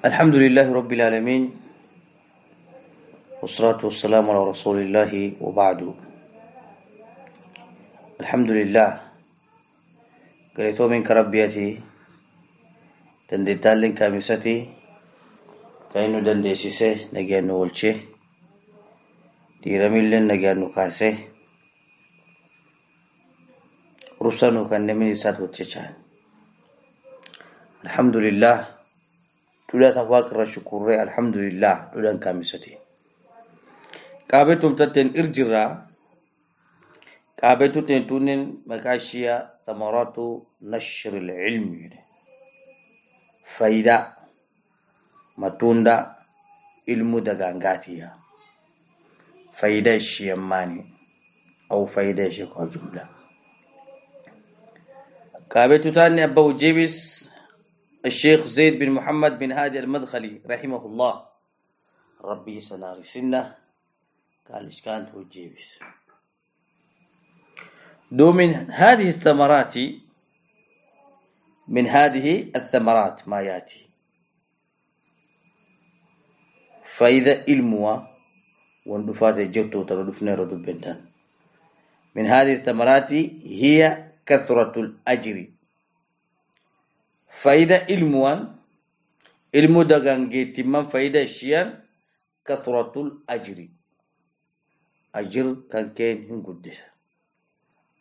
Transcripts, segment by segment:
الحمد لله رب العالمين والصلاة والسلام على رسول الله وبعد. الحمد لله. قريتو من كربيتي تندتالين كامستي كاينو دنديسيسي نجانو ولشي ديرميلين نجانو كاسي رسانو كان نمني سات وتشان الحمد لله تلا تواكر شكر الحمد لله تلا كامستي قابتم تتن ارجرا قابتو تنتونن مكاشيا ثمرات نشر العلم فايدة matunda ilmu daga ngatiya faida shiyamani au faida shi kwa jumla. كابتو تاني أبو جيبس الشيخ زيد بن محمد بن هادي المدخلي رحمه الله. ربي سنار سنة. قال إيش كانت هو جيبس دو من هذه الثمرات من هذه الثمرات ما يأتي. فإذا علموا واندفات جرتو تردفنا ردو بنتان. من هذه الثمرات هي كثرة الأجر. faa'iidaa ilmuan ilmu dagangeettimman faayidaa ishiyan kathratul ajri. Ajir kan keen hin guddisa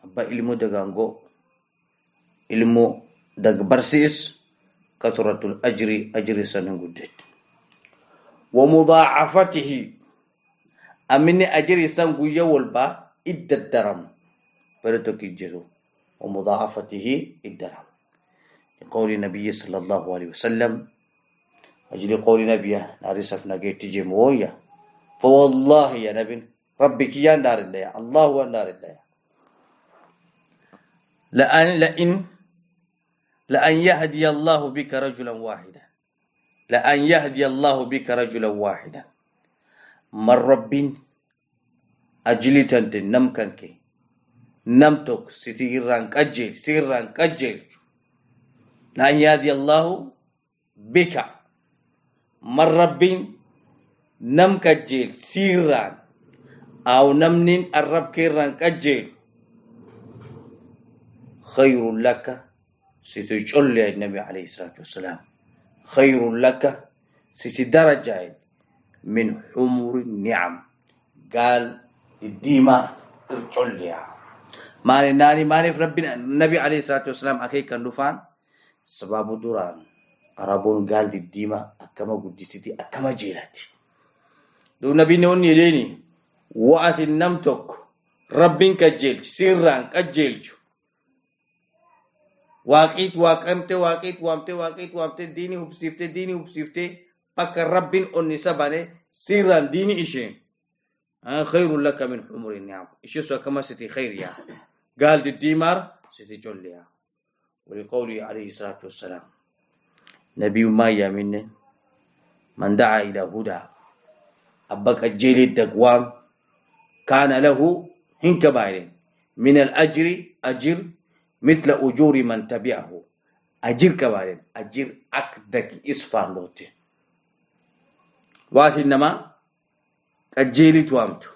abba ilmu dagangoo ilmu dagbarsiis kathratul ajri ajri san hin guddetti wa mudaacafatihi amini ajri san guyya walba iddaddaram bare tokki jiru wa mudaacafatihi iddaram. لقول النبي صلى الله عليه وسلم. أجل قول نبي نارسف نجيت جمويا فوالله يا نبي ربك يا نار الله الله هو نار الله لأن لئن لأن يهدي الله بك رجلا واحدا. لأن يهدي الله بك رجلا واحدا. من رب أجلي تنت نم كنك نمتك ستيران كجل سيران كجل لأن يهدي الله بك. من رب نم كجل سيران. أو نمنين الرب كيران كجل خير لك ستجل النبي عليه الصلاة والسلام. خير لك ست درجة من حمر النعم. قال الديما ارجل يا ماني ناني ماني في ربنا النبي عليه الصلاة والسلام أكيد كان دفان Sababu duraan Araboon gaal diddiimaa akkama guddisitii akkama jeelatti. Duub nabiin inni jedheeni wa'ati nam tokko rabbiin qajeelchi sirraan qajeelchu. Waaqiit waaqamte waaqiit waamte waaqiit waamte diinii hubsiifte diinii hubsiifte bakka rabbiin onni sabane sirraan diinii isheen. Khayruun lakka min umriin yaa. Ishee sun akkama siti khayr yaa. Gaal diddiimaar siti collee yaa. ولقوله عليه الصلاة والسلام. نبي ما يامن من دعا إلى هدى. أبك الجيل الدقوام كان له هنك بايرين من الأجر أجر مثل أجور من تبعه. أجر كبارين أجر أكدك إسفان لوتي وات إنما كجيلي توامتو.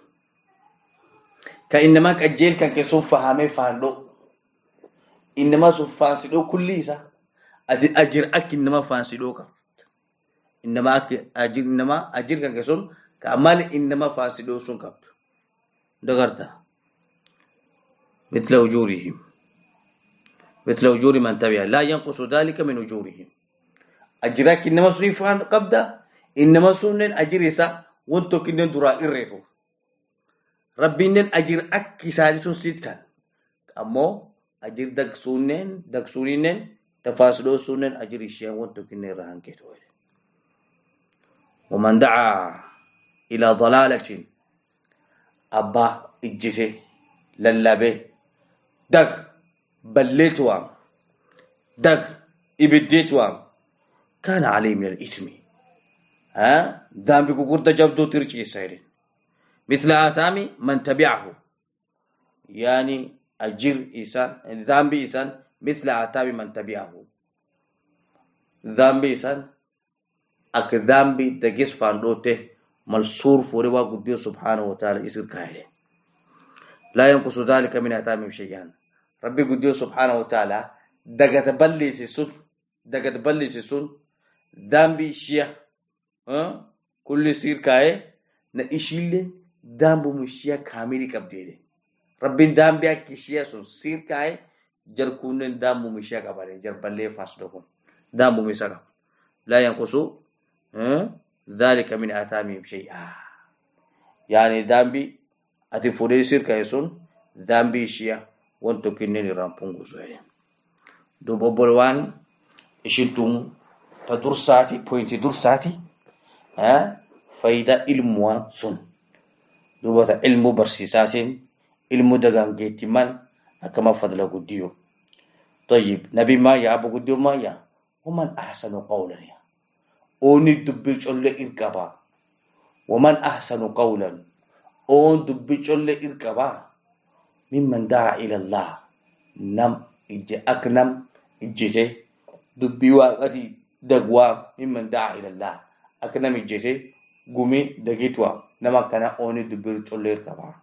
كإنما كجيل كان كسوف inni maasuuf faansidhoo kulli isaa ati ajir akka inni nama faansidhoo qabu. Innama akka ajir nama ajir kan keessoon kan maali inni nama faansidhoo sun qabdu. Dagarta. Mitla ujuurihim. Mitla ujuuri man tabi'a. Laa yanqusu daalika min ujuurihim. Ajira akka inni nama suniif qabda. Inni nama sunneen ajiri isaa waan tokko inni duraa irreefu. Rabbiinneen ajir akka isaanii sun siit kan. Ammoo أجر دك سنن دك سنن تفاصلو سنن أجر الشيء وانتو كنن رهان كتو ومن دعا إلى ضلالة أبا إجسي للبي دك بليت وام دق إبديت وام كان عليه من الإثم. ها؟ ذنب قرد جبدو ترجي سيرين مثل آثام من تبعه. يعني ajir isan dhambi isan mithla ataabi man tabi'ahu dhambi isan ak dhambi dagis fandoote malsuur fure waa guddio subxaanahu wataala isir kaahide laa yanqusu dalika min ataamihim shay'an rabbi guddio subxaanahu wataala dagata balliisi sun dagata balliisi sun dhambi shiya kulli sir kaaye na ishille dambumu shiya kamili qabdeede rabbiin daambi akka ishiya sun sir kaaye jar kunneen daambumu ishiya qabare jar ballee faasdo kun daambumu isa qaba laa yanqusu ذلك من آثامهم شيئا. يعني ذنبي أتي فودي سير كايسون ذنبي شيا وانتو كنني رامبونغو سوية دوبو بولوان إشنتم تدور ساتي بوينتي دور ساتي ها؟ فايدة علموا سن دوبو علمو علمو دغان جيتمان أكما فضل قديو طيب نبي ما يا أبو قديو ما يا ومن أحسن قولا يا أوني دبي شل إركبا ومن أحسن قولا أون دبي شل إركبا ممن دعا إلى الله نم إجي أكنم إجي دبي وقتي دقوا ممن دعا إلى الله أكنم إجي قومي دقيتوا نما كان أوني دبي شل إركبا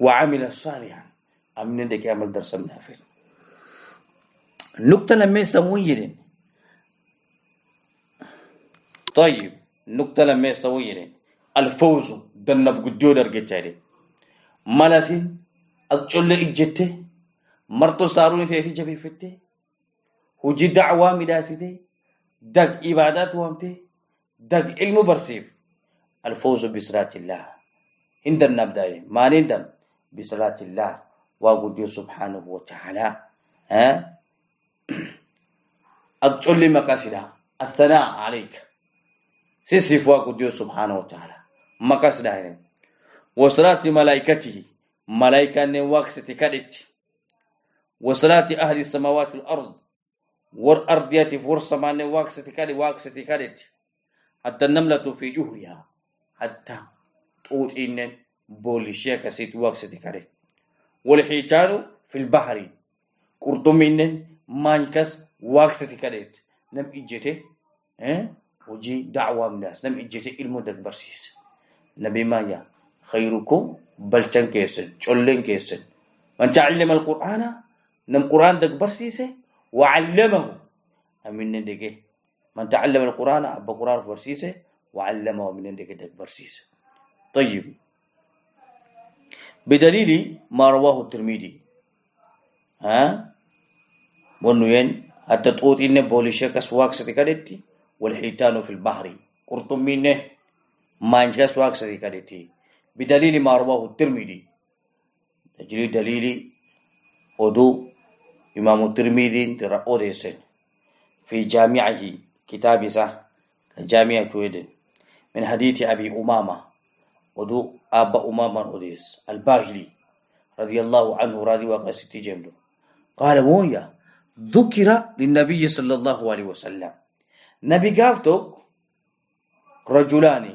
وعمل صالحا. أمن دك عمل درس منافر نقطة لما يسمون يرين. طيب نقطة لما يسوي الفوز دنب قديو درجة مالتي أقول إجته مرتو ساروني تيسي جبي فتة هجي دعوة مداسته دق إبادات وامته دق علم برسيف. الفوز بصلاة الله. عند النبدأ ما نندم بصلاة الله وقديو سبحانه وتعالى ها؟ أقول لي مقاصدها الثناء عليك. سيسف وقديو سبحانه وتعالى. دايرين وصلاة ملائكته ملائكة نواكسة كدت وصلاة أهل السماوات والأرض والأرضيات فرصة نواكسة كدت واكسة كدت حتى النملة في جهرها حتى تقول إن بوليشيا كسيت واكسيت كاري. والحيتان في البحر قرطومينن مانكس واكسيت كاريت. نم إجيتي ها؟ وجي دعوة من الناس نم إجيتي المدد برسيس. نبي مايا خيركم بل تنكيسن تشولين كيسن. من تعلم القرآن نم قرآن دك برسيس وعلمه أمين ندك من تعلم القرآن ابو قرآن برسيس وعلمه من ندك دك برسيس. طيب. بدليل ما رواه الترمذي. ها؟ ونين حتى تقول إن بوليشة كسواك ستكادتي والحيتان في البحر. قرطمين ما انجاس واكسر كالتي بدليل ما رواه الترمذي. تجري دليل أدو إمام الترمذي ترى أوديسن. في جامعه كتاب صح؟ جامعة تويدن. من حديث أبي أمامة. أدو أبا أمامة أوديس الباهلي رضي الله عنه راضي وقاسيتي جمله قال مويا ذكر للنبي صلى الله عليه وسلم نبي قافتك رجلان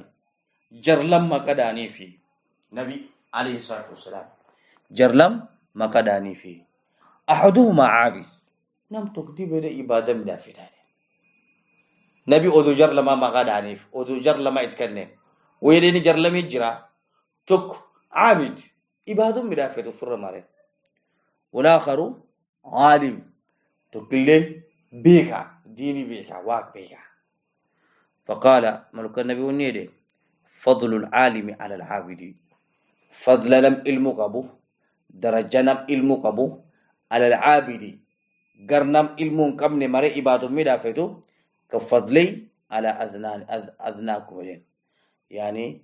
جرلم مقداني في نبي عليه الصلاة والسلام جرلم مقداني في أحدهما عابد نم تكتب بدا إبادة من فتاني نبي أدو جرلم مقداني في أدو جرلم إتكنن ويدين جرلم يجرى. تك عابد من فتو فر ماري. والآخر عالم. تكلم بيكا. ديني بيكا. واك بيكا. فقال ملك النبي ونيدي فضل العالم على العابد. فضل لم المقبو درجة نم المقبو على العابد. قرنم علم كم نمر إبادة مدا فتو كفضلي على أذنان أذ أذناكم. يعني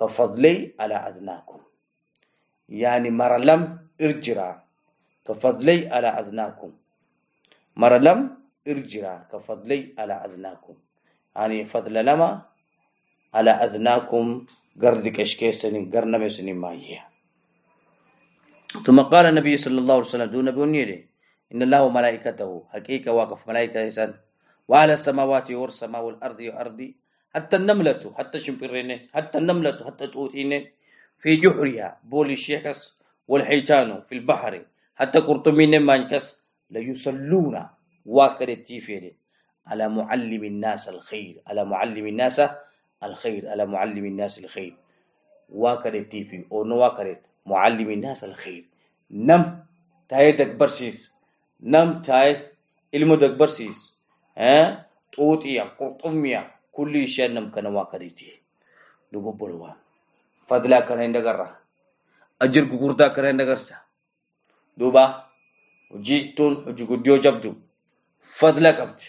كفضلي على أذناكم يعني مرلم إرجرا كفضلي على أذناكم مرلم إرجرا كفضلي على أذناكم يعني فضل لما على أذناكم قردك أشكيسني قرن مسني مايا ثم قال النبي صلى الله عليه وسلم دون بنيري إن الله وملائكته حقيقة واقف ملائكة إنسان وعلى السماوات والسماء والأرض وأرضي حتى النملة حتى شمبرين حتى النملة حتى توتين في جحرها بول الشيكس والحيتان في البحر حتى قرطمين مانكس ليصلون واكر التيفيري على معلم الناس الخير على معلم الناس الخير على معلم الناس الخير. واكرت تيفي أو نو معلم الناس الخير. نم تاي دك برسيس نم تاي علم دك برسيس. ها؟ طوطيا قرطميا كل شيء نم كان واكرتي دوبو بلوا فضلا كان عندك أجر غوردا كان عندك دوبا. وجيتون وجي غديو جبدو. فضلا قبت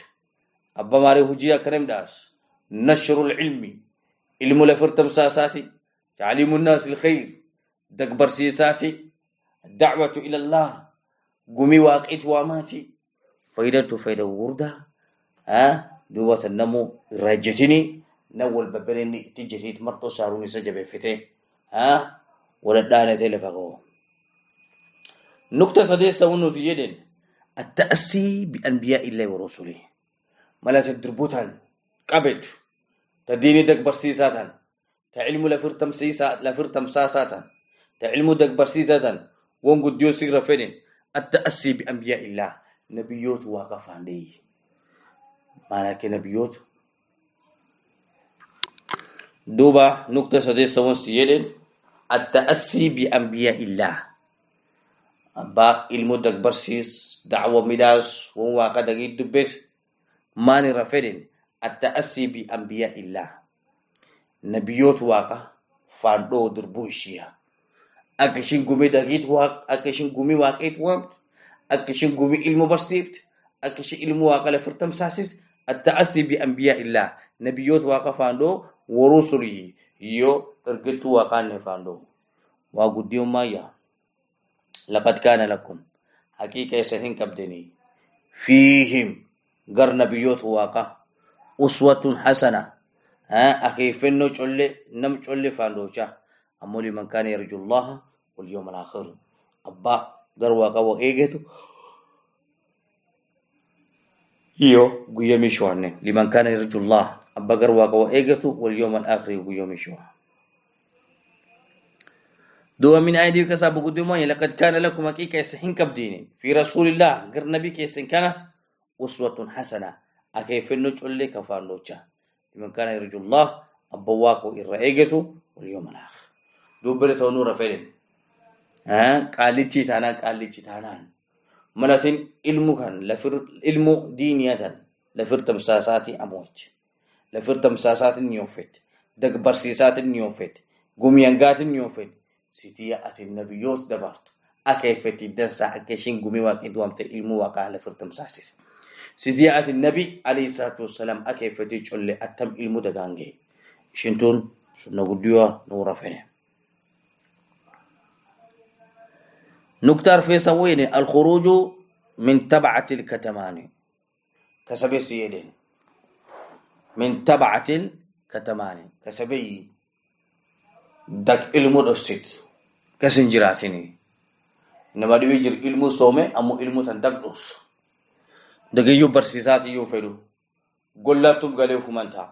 أبا ماري هجيا كرم داس نشر العلم. علم لفرتم ساساتي. تعليم الناس الخير. دكبر سيساتي. الدعوة إلى الله. قمي واقعت واماتي. فايدة فايدة ورده ها؟ duubatan namuu irraa hejjetinii nan wal babbare inni itti hejjetiit marxoo saaruun isa jabeeffite. Waladhaanatee lafa ka'u. Nukta sadeessa waan nuti jedhan atta'asii bi'an biyyaa illee waroo sulee malata durbootaan qabeetu ta diinii dagbarsiisaa ta'an ta ilmu lafir tamsaasaa ta'an ta ilmu dagbarsiisaa ta'an waan guddiyoo sirra fedhan atta'asii bi'an biyyaa illaa. Nabiyyoota waaqa faandee. maana biyyoota duuba nukta sadeessawansi jedhen atta'assii bi'anbiyaa illaa abbaa ilmoota barsiis dacwa midhaas wan waaqa dhagii dubbeet maan irra fedhen atta'assii bi'anbiyaa illaa nabiyyoota waaqa faandhoo durbuu ishiyaa akka ishin gumii dhagiit waaq akka ishin gumii waaqeet waamtu akka ishin gumii ilmu barsiifte akka ishin ilmu waaqa lafirtamsaasist التأسي بأنبياء الله. نبيوت واقع فاندو ورسله يو تركتو واقع نفاندو. وقد يوم ما لقد كان لكم. حقيقة سهين كبدني. فيهم. غر نبيوت واقع. أسوة حسنة. ها أخي فنو چولي نم چولي فاندوچا أمو لمن كان يرجو الله واليوم الآخر. أبا غر واقع وإيجتو iyo guyya mishoanne liman kana yarju Allah abba gar waqa wa egatu wal yawm al akhir guyya mishoa دو من أيدي كسب قدوما لقد كان لكم حقيقة سحين كبدين في رسول الله غير نبي كيسن كان أسوة حسنة أكيف نجعل لك فانوچا لمن كان يرجو الله أبواك إرائيقته واليوم الآخر دو بريتو نور فلن ها قالتي تانا قالتي تانا malatin ilmu kan lafir ilmu diiniyaa tan lafir tamsaasaati amooche lafir tamsaasaatin ni ofet dag barsiisaatin ni ofet gumiyangaatin ni ofet sitiya ati nabiyyoot dabartu akeeffetti dansaa akka ishiin gumii waaqeetu waamte ilmuu waaqaa lafir tamsaasite. Sitiya ati nabi alayhi salaatu wassalaam akeeffetti colle attam ilmu dagaangee ishiin tun sunna guddiyoo nuura fene. نكتر في سوين الخروج من تبعة الكتمان. كسبي سيدين من تبعة الكتمان. كسبي دك علم الأستيت كسنجراتني إنما دي يجر علم سومي أمو علم تندق دوس. دك يو برسيسات يو فلو قلتم قالوا فمنتا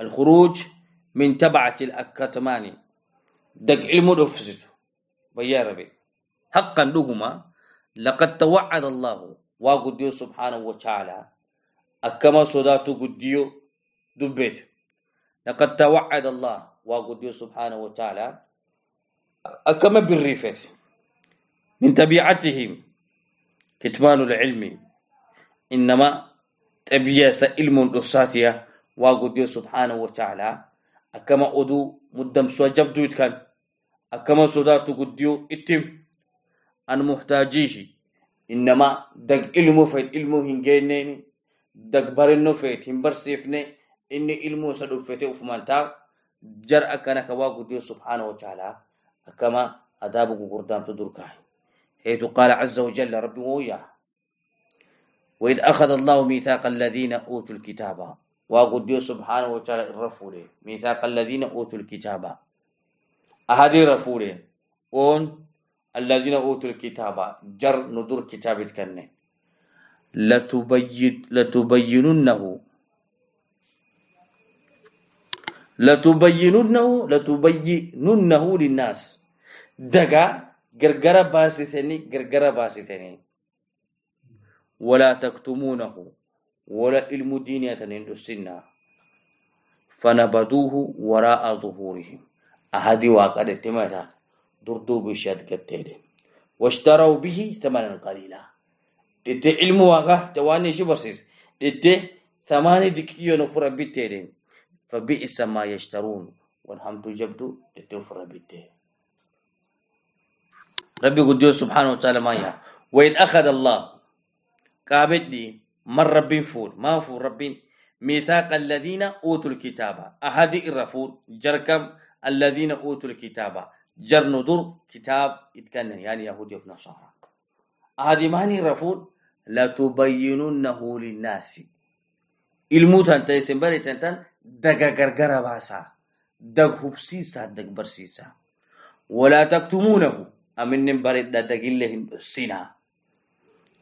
الخروج من تبعة الكتمان. دك علم الأفسد بيا ربي. حقا لهما لقد توعد الله وقديو سبحانه وتعالى أكما صداتو قديو دبيت لقد توعد الله وقديو سبحانه وتعالى أكما بالريفت من طبيعتهم كتمان العلم إنما تبيس علم الأساتية وقديو سبحانه وتعالى أكما أدو مدام سوى دويت كان أكما صداتو قديو إتم. Ilmu fed ilmu hin geenneeni dag barenno feet hin barsiifne inni ilmu isa dhuffete ufumanta jar akkana ka waa guddiyo subxaanahu wataala akkama adaabu gugurdaamtu durkaay حيث قال عز وجل ربي وياه وإذ أخذ الله ميثاق الذين أوتوا الكتاب وقد سبحانه وتعالى الرفول ميثاق الذين أوتوا الكتاب أهدي رفول ون الذين أوتوا الكتاب جر ندور كتابت كنه لتبين لتبيننه. لتبيننه لتبيننه للناس. دقا غرغرة باسثني غرغرة باسثني ولا تكتمونه. ولا علم دينية السنة. فنبذوه وراء ظهورهم. أهدي واقع التماتا دردو بشاد قتيد واشتروا به ثمنا قليلا. دت علم واقع تواني شي برسيس؟ دت ثماني دكيو نفر بيتين فبئس ما يشترون. والحمد جبدو دت نفر بيتين ربي قديو سبحانه وتعالى ما يا. وإن أخذ الله قابدني من ربي فور ما فور ربي. ميثاق الذين أوتوا الكتاب أحد الرفور جركم الذين أوتوا الكتاب جر ندر كتاب يتكلم يعني يهود في نصارى أحد ماني الرفور لا تبيننه للناس. الموت أنت يسمبري تنتن دقا غرغرة باسا دق حبسيسا دق برسيسا ولا تكتمونه. أمن برد دقلهم السنة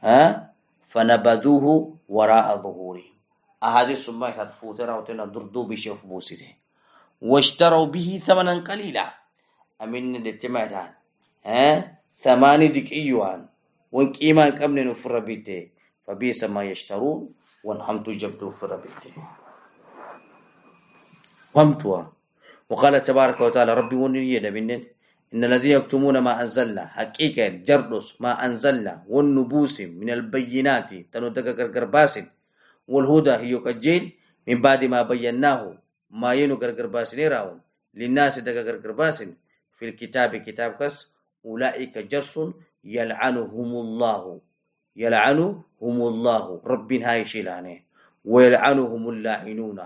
ها؟ فنبذوه وراء ظهورهم أحاديث سمى تفوتنا وتنا دردو بشوف بوسيته. واشتروا به ثمنا قليلا. أمن الاتماعتان ها؟ ثماني ديك إيوان. وان قيمة كمن نفر بيته فبيس ما يشترون. وانحمتوا جبدوا فر بيته وامتوا وقال تبارك وتعالى ربي وني منن إن الذين يكتمون ما أنزلنا حقيقة جردس ما أنزلنا والنبوس من البينات تنو دقا قرباسن والهدى هي كجيل من بعد ما بيناه ما ينو غرغر باسن راون؟ للناس باسن. في الكتاب كتاب كس أولئك جرس يلعنهم الله. يلعنهم الله. رب هاي شيلانه. ويلعنهم اللاعنون.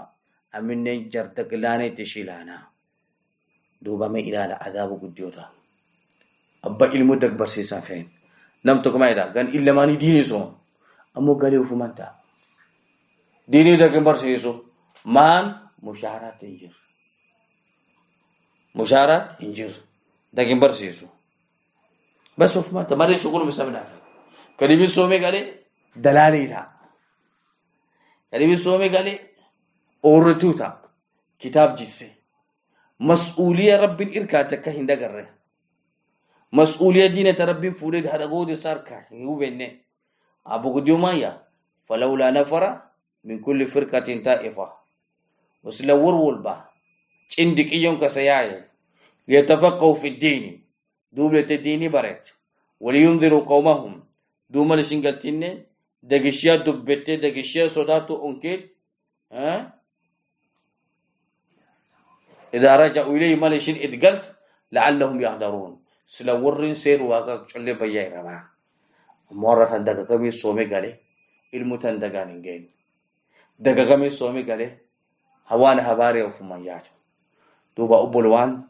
أمن جر دقلانه تشيلانا. دوبا ما إلى عذاب قديوتا. أبا إلمو دق برسيسا فين نمتك ما إذا قال إلا ماني ديني سون. أمو قالي وفمانتا ديني دقن برسيسو مان مشارات انجر مشارات انجر دقن برسيسو بس وفما تمارين شغل بسمنا كريمي سومي قالي دلالي تا. كريمي سومي قالي اورتو تا. كتاب جيسي مسؤولية رب الإركاتك هندا قرر مسؤولية دينة رب فورد هذا قود ساركا هو بينه أبو قديو مايا فلولا نفر من كل فرقة طائفة. وسلور ولبا عندك إيون كسياي ليتفقهوا في الدين. دوبلة الدين برت ولينذروا قومهم. دوما لشنقلتين دقشيا دبتة دقشيا صداتو أنكيت. ها؟ إذا رجعوا إليه مالشين إدقلت لعلهم يحضرون. سلورين سير واقع شلي بيا ربا مرة دقا كمي سومي قالي. المتن دقان dagagamee soome galee hawaana habaaree ofumaan yaadu duuba obbolowaan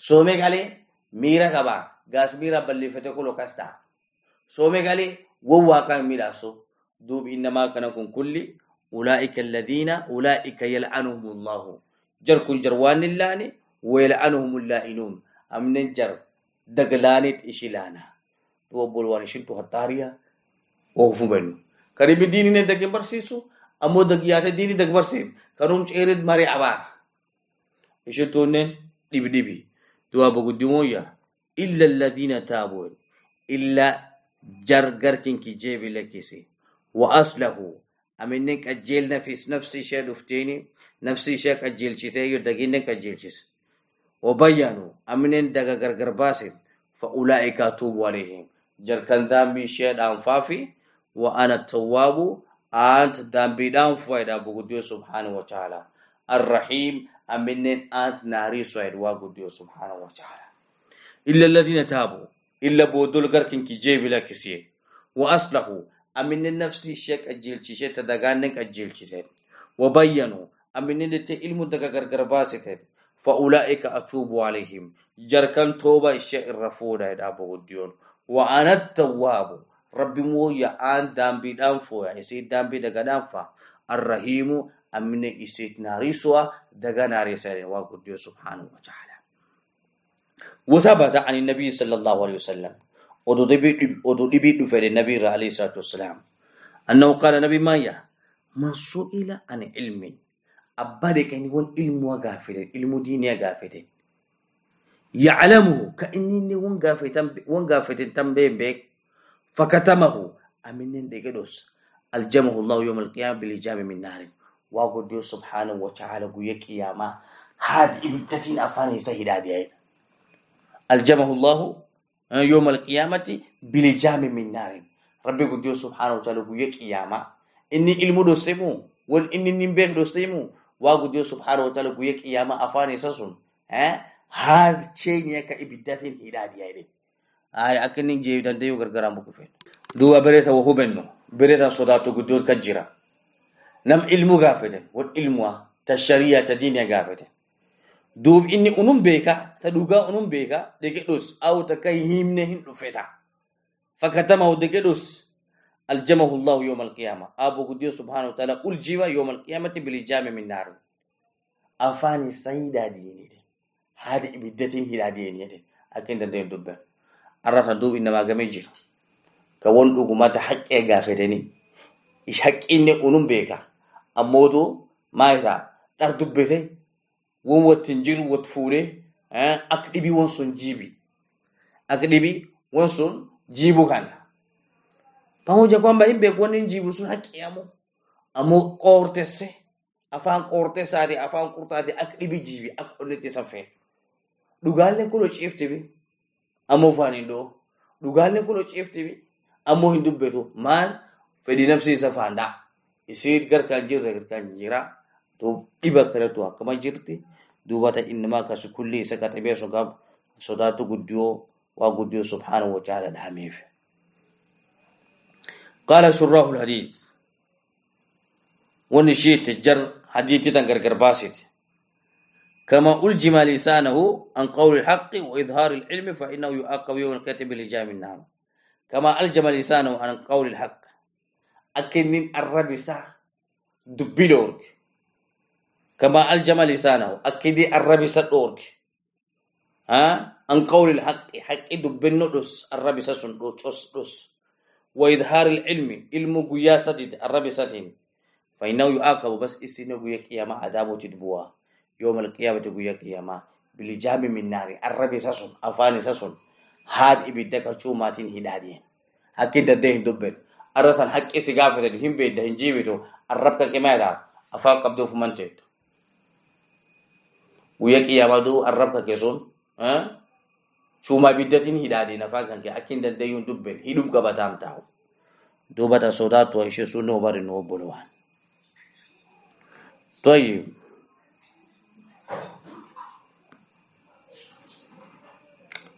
soome galee miira qabaa gaas miira balleeffate kulo kas ta'a soome galee won waaqaa midhaaso duub innamaa kana kun kulli ulaa'ika alladhiina ulaa'ika yal'anuhum allahu jar kun jar waan illaane ويلعنهم اللائنون أمن جر دغلانت إشلانا وبول وان شنتو هتاريا وفو بنو كريم الدين ne dagin barsiisu ammoo dagyaate diini dagbarsiif karum ceerid mari abaar ishitunnen dhibi تو ابو بوغدومويا إلا الذين تابوا. إلا جرجر كينكي جيبي لكيسي. وأصله. امنك أجيل نفس نفسي شادفتيني نفسي شك أجيل شيتيو دغينك أجيل شيس وبيانو. امنن دغا غرغر باسيت فأولئك توب عليهم. جركن ذامي شاد أنفافي. وأنا التواب. آنت ذامبي دان فويدا بوغدو سبحانه وتعالى. الرحيم. أمنين أنت ناري سويد وقديو سبحانه وتعالى. إلا الذين تابوا. إلا بودول غركن كي جيب لا كسي وأصلحوا. أمنين نفسي شيك أجيل تشي تدغانك أجيل تشي وبينوا. أمنين تي علم دغا غرغر باسيت فأولئك أتوب عليهم. جركن توبة الشيء الرفودا إذا بوديون وأنا التواب. rabbi moya an dambi dan fo ya isi dambi daga dan fa أمن إسيت ناريسوا دغا ناريسا وقد سبحانه وتعالى. وثبت عن النبي صلى الله عليه وسلم. ودو دبي دفر النبي عليه الصلاة والسلام. أنه قال نبي مايا ما سئل عن علم. أبدا كان يقول علم وغافل علم ديني غافل يعلمه كأني وان غافل تنبين بك فكتمه. أمين ديكدوس ألجمه الله يوم القيامة بالإجاب من نار. وقد سبحانه وتعالى قوية قيامة هذه ابتتين أفاني سهدا دي ألجمه الله يوم القيامة بالإجاب من نار. ربي قد سبحانه وتعالى قوية قيامة إني علم دوسيمو وإن إني نمبيك دوسيمو. وقد سبحانه وتعالى قوية قيامة أفاني سسون ها هذا شيء يكا ابتتين هدا دي ay akkanin jeebidandeeyu gargaraan buku fedhu duuba bereta wo hubenno bereta sodaatu guddoot kan jira nam ilmu gaafeten won ilmuwa ta shariya ta diniya gaafeten duub inni unum beeka ta dhugaa unum beeka dheqedhos aw ta kai himne hin dhufeta. Fakatamahu dheqedhos aljamahu llahu yawma alqiyama. Abo guddiyo subhanahu wa ta'ala uljiwa yawma alqiyamati bilijami min naari afaani sayida diinide haada ibiddatin hidhaa diinide akkin dandeen dubben arrata duubi namaa gamee jira. Ka won dhugumata haqqee gaafetanii haqqinne unum beeka Ammootoo maa isaa dhar dubbate won wattiin jiru watti fuudhee eh, akka dhibii won sun jiibi. Akka dhibii won sun jiibu kana. Pamoja kwamba hin beeku wanni jiibu sun haqiyamu ammoo qoortesse afaan qoortesaati afaan qurxaati akka dhibii jiibi akka onnetti safeef. Dhugaalleen kun ciiftibi ammoo faan hin dhoo. Dhugaalleen kun ciiftibi ammoo hin dubbetu maal fedhii namsiisa faandaa. يسير كركان جير كركان جيرا دو كيبا كرتو اكما جيرتي دو بات انما كاس كل سكات بي سوغاب سوداتو غديو وا غديو سبحان وتعالى الحميد قال شرح الحديث ونشي تجر حديث تنكركر باسيت كما الجم لسانه عن قول الحق واظهار العلم فانه يعاقب يوم الكاتب لجام النار كما الجم لسانه عن قول الحق أكن الربسة دبلورك كما ألجم لسانه أكد الربسة دورك ها؟ عن قول الحق حق دبنو دس الربسة سن دس دس وإظهار العلم علم قياسة الربسة فإنه يعاقب بس إسنه قيا قيامة عذابه تدبوا يوم القيامة قيا قيامة. بلجام من نار الربسة سن أفاني سن. هاد إبدك شوماتين هدادين أكيد ده دبن حق إسي غافة هم بيد ده هنجيبتو الرب كما يدعى أفاق قبضو فمنتت قيا قيامة دو الرب كيسون ها shuma biddatin hidhaadhe nafaa kan kee akkin dandayyuun dubben hidhum qabataan taa'u duubata sodaatu ishee sun noo bari nu obbolo waan طيب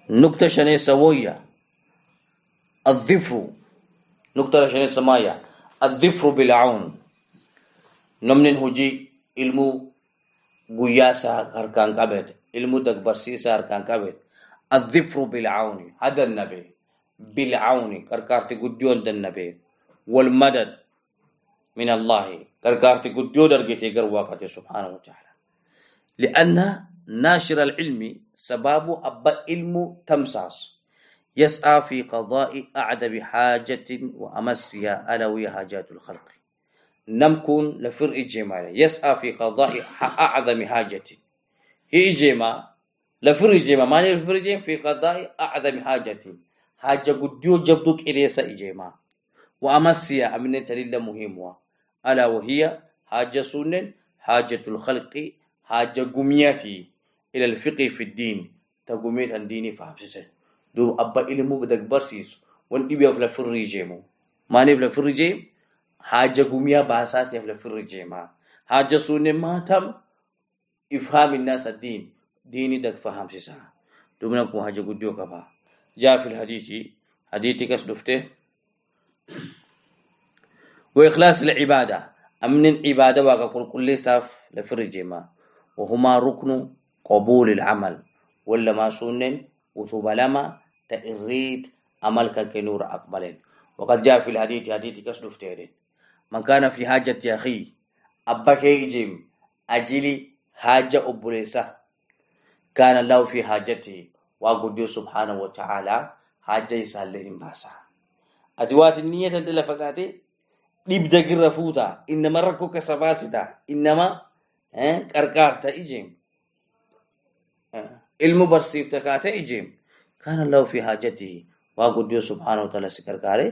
نقطة شنية سوية الظفر نقطة شنية سماية. الظفر بالعون. نمن هجي. علمو قياسا هركان قبل علمو دكبرسيسا هركان قبل الظفر بالعون. هذا النبي. بالعون. كركارتي قديون النبي والمدد من الله. كركارتي قديون درجتي قرواقة سبحانه وتعالى. لأن ناشر العلم سباب أبا علم تمساس. يسعى في قضاء أعدب حاجة وأمسها ألا وهي حاجات الخلق. نمكن لفرق جمال يسعى في قضاء أعظم حاجة. هي جمال لفرج ما ماني الفرج في قضاء أعظم حاجة. حاجة قديو جبدو كريسة إجيما وأمسيا أمنة تليل مهمة ألا وهي حاجة سنن حاجة الخلق حاجة قمياتي. إلى الفقه في الدين. تقوميت عن ديني دو أبا إلمو بدك برسيس وان إبيا فلا فرجيمو ماني فلا فرجيم حاجة قميا باساتي فلا فرجيما حاجة سنن ما تم إفهام الناس الدين. ديني دك فهم سيسا. دوبنا كو حاجة قديو كبا. جاء في الحديث حديث كس دفته وإخلاص العبادة. أمن العبادة وقل كل ساف لفرج ما وهما ركن قبول العمل. ولا ما سنن وثوب لما تأريد عملك كنور أقبل وقد جاء في الحديث حديث كس دفته من كان في حاجة أخيه أبا كي إجيم أجلي حاجة أبوليسا كان الله في حاجته وأقول سبحانه وتعالى حاجة يسالين باسا أتوات النية تدل فقاتي dhibda girra fuuta innama rakkoo kasa baasita innama qarqaarta ijeem haajatihi waa guddiyo subhaanahu wataala si qarqaare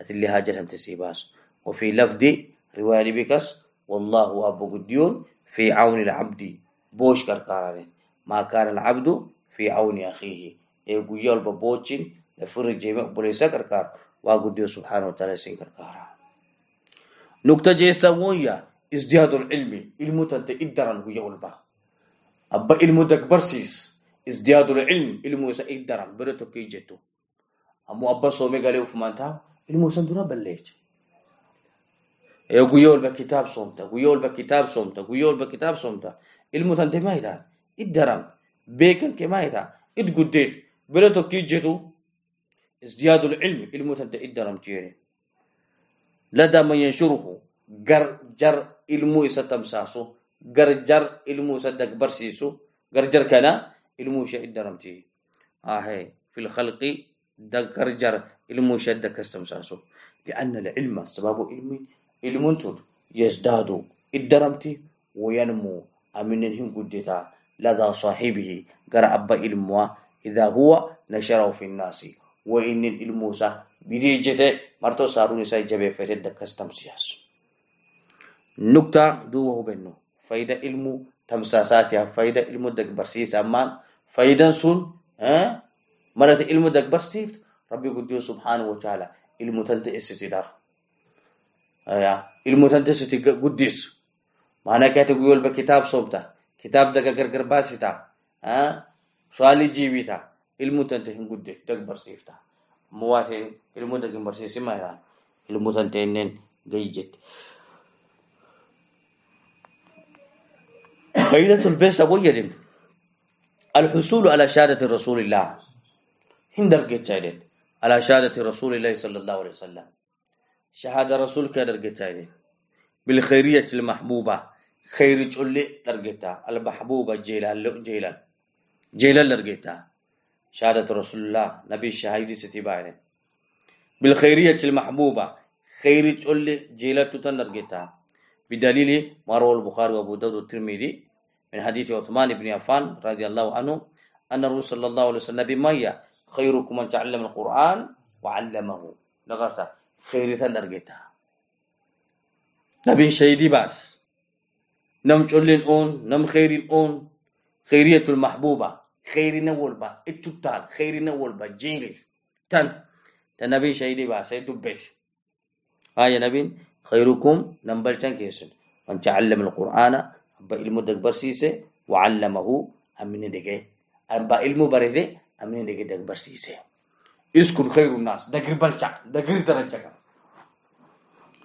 atillee haajatante sii baasu وفي لفظ رواية بكس والله أبو قديون في عون العبد. بوش كركارين ما كان العبد في عون أخيه. يقول يول ببوشين لفرق جيمة بوليسا كركار وقديو سبحانه وتعالى سين كركارا نقطة جيسا مويا ازدياد العلم. علم تنت إدران هو يولبا أبا علم دك برسيس ازدياد العلم علم يسا إدران بريتو كي جتو أمو أبا سومي غالي وفمانتا علم سندورا بليج يو يقول بكتاب صومتا يقول بكتاب صومتا يقول بكتاب صومتا. علم تنت ما يتا إدران بيكن كما يتا إد قديت. بريتو كي جتو ازدياد العلم علم تنت إدران تيري. لدى من ينشره جر جر علمو إسا تمساسو. جر جر علمو إسا دكبر سيسو. جر جر كنا؟ علمو إسا إدرمتي آهي في الخلق دكر جر علمو إسا دكستمساسو لأن العلم سبب علمي علم تود يزداد إدرمتي وينمو. أمنهم قدتا لدى صاحبه. جر أبا علموا إذا هو نشره في الناس. وإن العلموسا بدي جته مرتو سارون ساي جبه فرد دكس تمسياس نكتا دو هو بنو فايدة علمو تمساسات يا فايدة علمو دك برسيس أمان فايدة سون ها؟ مرت علمو دك برسيفت ربي قديو سبحانه وتعالى. علمو تنت استدار يا علمو تنت استي قديس معنى كاتي قول بكتاب صوبتا. كتاب دك غرغر باسيتا ها؟ سؤالي جيبيتا. علمو تنت هن قدي دك برسيفتا مواتين ilmu dagin barsiisi mayra ilmu tanteenen gayjet فائدة البيس أبو يدين الحصول على شهادة رسول الله. هندر جتايدين على شهادة رسول الله صلى الله عليه وسلم. شهادة رسول كدر جتايدين بالخيرية المحبوبة. خير جل درجتا المحبوبة جيلان جيلان جيلان درجتا شهادة رسول الله. نبي شهيدي ستباينين بالخيرية المحبوبة. خير تقول جيلة تنرجتا بدليل ما روى البخاري وأبو داود والترمذي. من حديث عثمان بن عفان رضي الله عنه أن الرسول صلى الله عليه وسلم بمية خيركم من تعلم القرآن وعلمه. لغرتا خير تنرجتا نبي شهيدي بس. نم تقولين أون نم خير أون. خيرية المحبوبة خير نولبا التوتال خير نولبا جيل. تن تنبي شهيدي باسي دبس هاي نبي خيركم نمبر كيسن. من تعلم القرآن أبا علم دكبر سيسي وعلمه أمين دكي أبا علم بريسي أمين دكي دكبر سيسي إسكن خير الناس. دكر بلشا دكر درجة.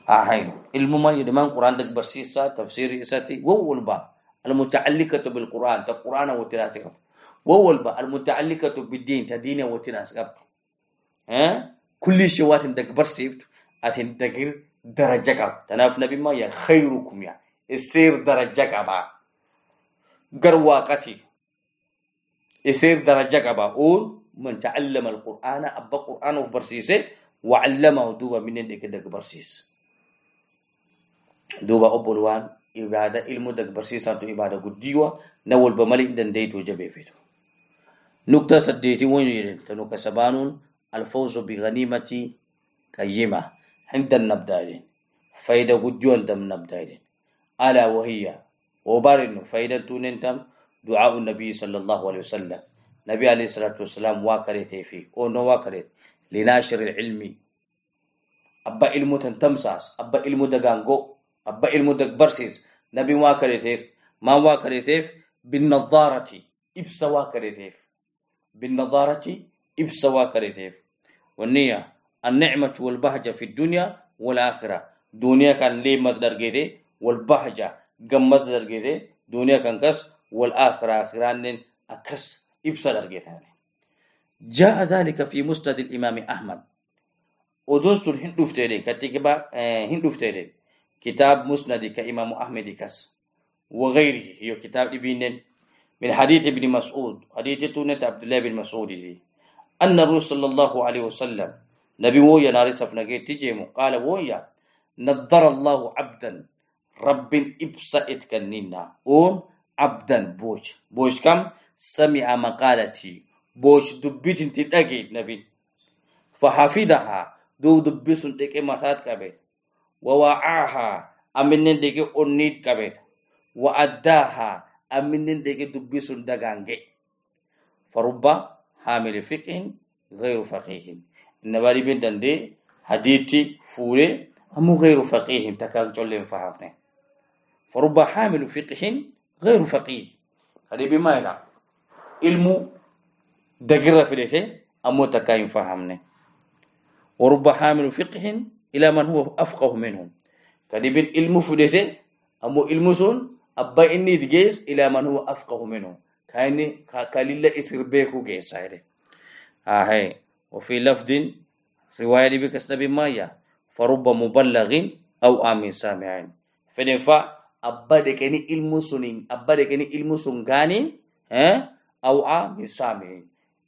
هاي علم ما يدمان قرآن دكبر سيسا تفسير إساتي. وهو البا المتعلقة بالقرآن القرآن وتناسك وهو البا المتعلقة بالدين تدين وتناسك ها؟ كل شيء واتن دكبر سيفت أتن دكر درجة. تناف نبي ما يا. يا السير درجة كابا قر واقتي. السير درجة كابا أول من تعلم القرآن أبا قرآن في برسيسه وعلمه دوبا من دك دك برسيس. دوبا أبولوان إبادة علم دك برسيسة تو إبادة قديوة نول بملك دن ديتو جبيفتو نقطة سديتي وين تنو كسبانون الفوز بغنيمة قيمة. عند النبدالين فايدة قديول دم نبدالين ألا وهي. وبارن فايدة توننتم دعاء النبي صلى الله عليه وسلم. نبي عليه الصلاة والسلام واكرت في أو نو واكرت لناشر العلم. أبا علم تنتمساس. أبا علم دقانقو. أبا علم دقبرسيس. نبي واكرت ما واكرت بالنظارة. إبس واكرت بالنظارة إبس واكرت والنية. النعمة والبهجة في الدنيا والآخرة. دنيا كان لي جيدي والبهجة قم مدر جيدي دنيا كان كس والآخرة آخران أكس إبصر جيتاني جاء ذلك في مسند الإمام أحمد. ودون سن هندوفتيري كتكبا هندوفتيري كتاب مسند كإمام أحمد كس وغيره. هي كتاب ابن من حديث ابن مسعود حديث تونة عبد الله بن مسعود دي. أن الرسول صلى الله عليه وسلم نبي ويا نارس فنجيت تجيم قال ويا نضر الله عبدا رب إبسأت كننا أون عبدا بوش. بوش كم؟ سمع مقالتي. بوش دبيت انت نبي. فحفظها دو دبسون ديكي مسات كبير. ووعاها أمنين ديكي أنيد كبير. وأداها أمنين ديكي دبسون دغانجي فربا حامل فقه غير فقيه إن بالي بنتن دي حديثي فوري. أمو غير فقيه تكاك جولين فهمنا فربا حامل فقه غير فقيه. هذه بما يلا علم دقر في ليته أمو تكاين فهمنا ورب حامل فقه إلى من هو أفقه منهم. كدبين علم فدته أمو علم سون أبا إني دجيس إلى من هو أفقه منهم. كايني كاليلا إسر بيكو جيس آه وفي لفظ رواية بكسنا مايا فرب مبلغ أو آمين سامعين. فنفع أبا دكني علم سنين أبا دكني علم سنغاني ها أو آمين سامعين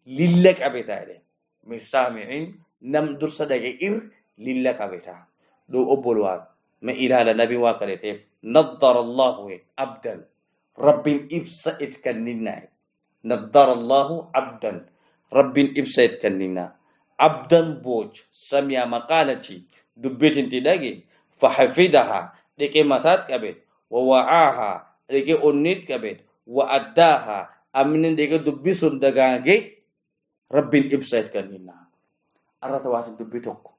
للك أبي تايلين مسامعين nam dursa daga ir lilla kabeta do obbolwan ma ilala nabi wa kale tef naddara allah abdan rabbin ibsa it kanninna naddara allah abdan rabbin ibsa it kannina abdan boj samya maqalati dubbitin tidage fa hafidaha deke masat kabet onnit kabet wa addaha amnin deke dubbisun dagage rabbin ibsa it kannina arrata waatin dubbii tokko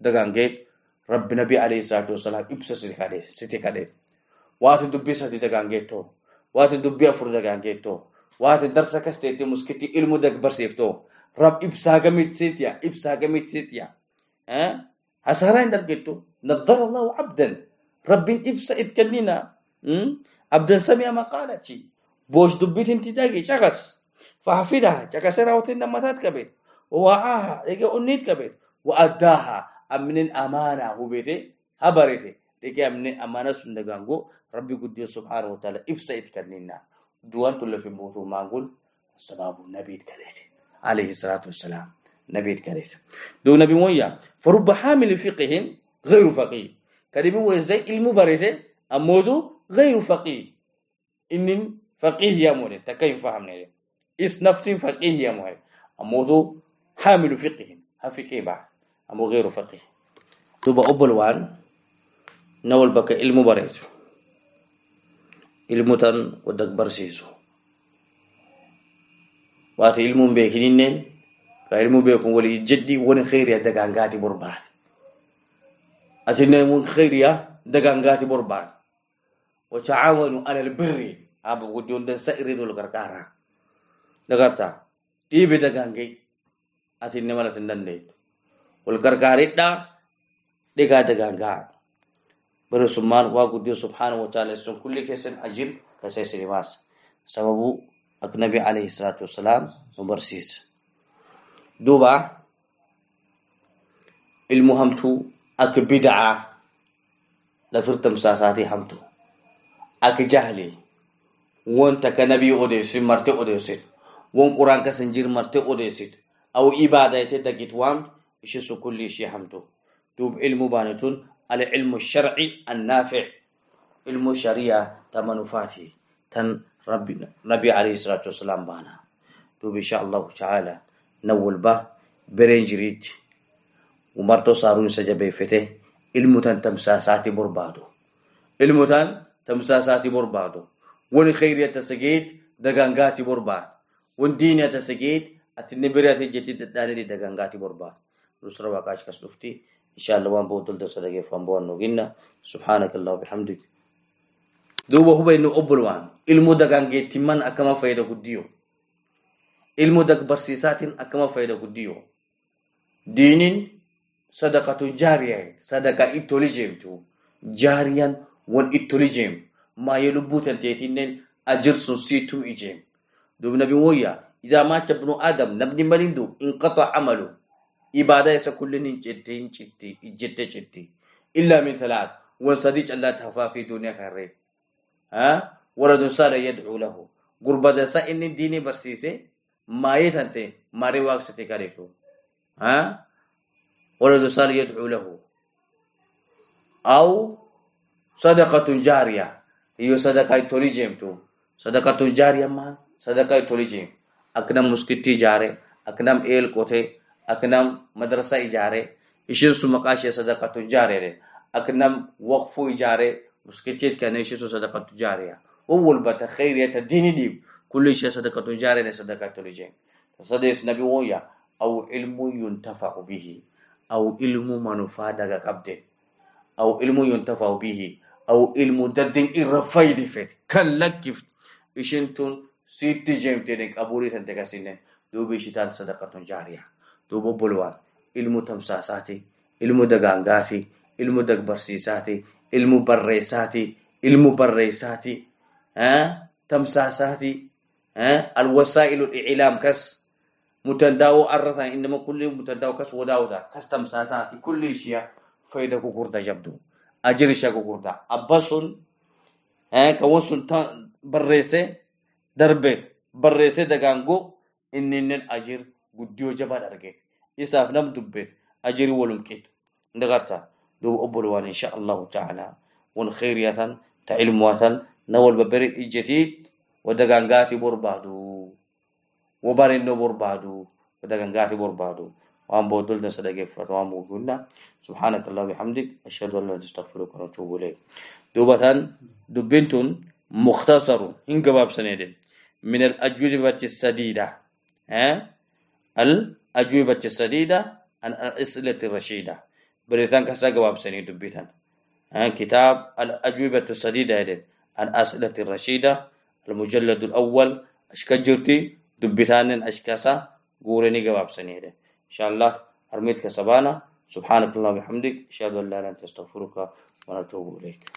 dagaangeet rabbi nabii alayhi salaatu wasalaam ibsa siti kadheef waatin dubbii sadi dagaangeettoo waatin dubbii afur dagaangeettoo waatin darsa kas teetti muskitti ilmu dag barsiiftoo rab ibsaa gamit sitiya ibsaa gamit sitiya hasaraa hin dargettu نظر الله عبدا رب ابسا اتكنينا عبدا سمع مقالتي بوش دبيت انت داقي شخص فحفظها شخص راوتين نمتات كبير ووعاها. لكي أنيت كبير وأداها. أمن أمانة هبيته هبرته لكي أمن أمانة سندقانقو ربي قد سبحانه وتعالى إبسا إتكنينا دوان تلا في موتو مانقول السباب النبي إتكاليت عليه الصلاة والسلام. نبي إتكاليت دو نبي مويا. فرب حامل فقه غير فقيه. كدبي وزي علم بريسه أموتو غير فقيه. إن فقيه يا مولي تكاين فهمنا؟ إس نفتين فقيه يا مولي أموتو حامل فقه هفقه بعد؟ أمو غير فقه توبا أبل وان نول بك علم بريت علم تن ودك برسيسو. وات علم بيكنين كعلم بيكون ولي جدي ون خير يا دغانغاتي برباد. أتنا من خير يا دغانغاتي برباد وتعاونوا على البر أبو قدون دن سائر ذو الغرقارا دغرتا إيبي دغانغي asinne malatin dandeettu wal gargaaridha dhigaa dagaangaa bari summaan waa guddiyo subxaanahu wataala sun kulli keessan ajir kaseesinimaas sababu ak nabi alayhi salaatu wasalaam nu barsiisa ilmu ak bidcaa lafirtamsaasaatii hamtu. Ak jahli. Wonta ka nabii odeessin marte odeessit won quraan kasan jir marte odeessit أو إبادة يتدقيت وام إيش كل شيء حمتو دوب علم بانتون على علم الشرعي النافع علم الشريعة تمنفاتي تن ربي نبي عليه الصلاة والسلام بانا دوب إن شاء الله تعالى نول با برين جريت ومرتو umartoos haaruunsa jabeeffate ilmuutaan tamsaasaatii barbaadu. Ilmuutaan tamsaasaatii barbaadu. Wani kheyrii tasageet dagaangaatii barbaadu. Wani diinii tasageet ati nibirii ati hojjetii dadhaanidhi dagaangaatii barbaadu. Nusra waaqaa achi kas dhufti. Inshaallah waan booddee daldaasa dhageeffamu waan nuuginna. Subhaanakallahu bihamdik. Duuba huba inni obbol waan ilmoo dagaangeettiin man akkama fayyada guddiyoo. Ilmoo barsiisaatiin akkama fayyada guddiyoo. Diiniin sadaqatu jaariyaan sadaqaa ittolii jeemtu jaariyaan wal ittolii jeem maayee lubbuu tanteetiinnen ajirsun siitum ijeem duub nabi wayya idaa maacha bnu aadam namni malindu inqaxa camalu ibaadaa isa kullin hin jette citti illaa min thalaat wan sadii callaatti hafaa fi duuniyaa karree waradun saala yadcuu lahu. Gurbadansa inni diinii barsiise maayee tante maaree waaqsite kadheetu ولد صالح يدعو له. أو صدقة جارية هي صدقة تولي جيمتو صدقة جارية ما؟ صدقة تولي جيم. أكنم مسكتي جاري. أكنم إيل كوتي. أكنم مدرسة إجارة إيشين سمقاشي صدقة جارية أكنم وقفو إجارة مسكتيت كان إيشين صدقة جارية أول بتا خيرية الدين دي كل شيء صدقة جارية صدقة تولي جيم. صدق نبي ويا. أو علم ينتفع به. أو علم منفعة قبضه أو علم ينتفع به أو علم ددين إرفايد فيت كان لكف إشنتون سيتي جيم تينك أبوري تنتكاسينن دوبي شتان صدقة جارية. دوبو بلوان. علم تمساساتي علم دقانقاتي علم دق برسيساتي علم بريساتي علم بريساتي ها؟ تمساساتي ها؟ الوسائل الإعلام كس. متنداو أرثا إنما كل متنداو كس وداودا كس تمساساتي كل شيء فايدة كوكوردا جبدو أجر شا كوكوردا. أبسون ها كوسون بريسة دربة بريسة دقانقو إنن أجر قديو جبان أرقيت. إساف نم دبت أجر ولنكت نغرتا دو أبلوان إن شاء الله تعالى. ون خيرية تعلموة نول ببريد إجتيد ودقانقاتي بربادو. وبارين بربادو ودقانقاتي بربادو. وان بودلنا صدقه فرات وان بودلنا. سبحانك الله وبحمدك أشهد أن لا إله إلا أنت أستغفرك ونتوب إليك. دوبة دبنتون مختصر إن جواب سنيدين. من الأجوبة السديدة ها؟ الأجوبة السديدة عن الأسئلة الرشيدة. بريتان كسا جواب سنيد دبيتان كتاب الأجوبة السديدة عن الأسئلة الرشيدة المجلد الأول. أشكجرتي دبيتان أشكاسا قولني جواب سنيدين إن شاء الله أرميتك سبانا. سبحانك اللهم وبحمدك. أشهد أن لا إله إلا أنت أستغفرك ونتوب إليك.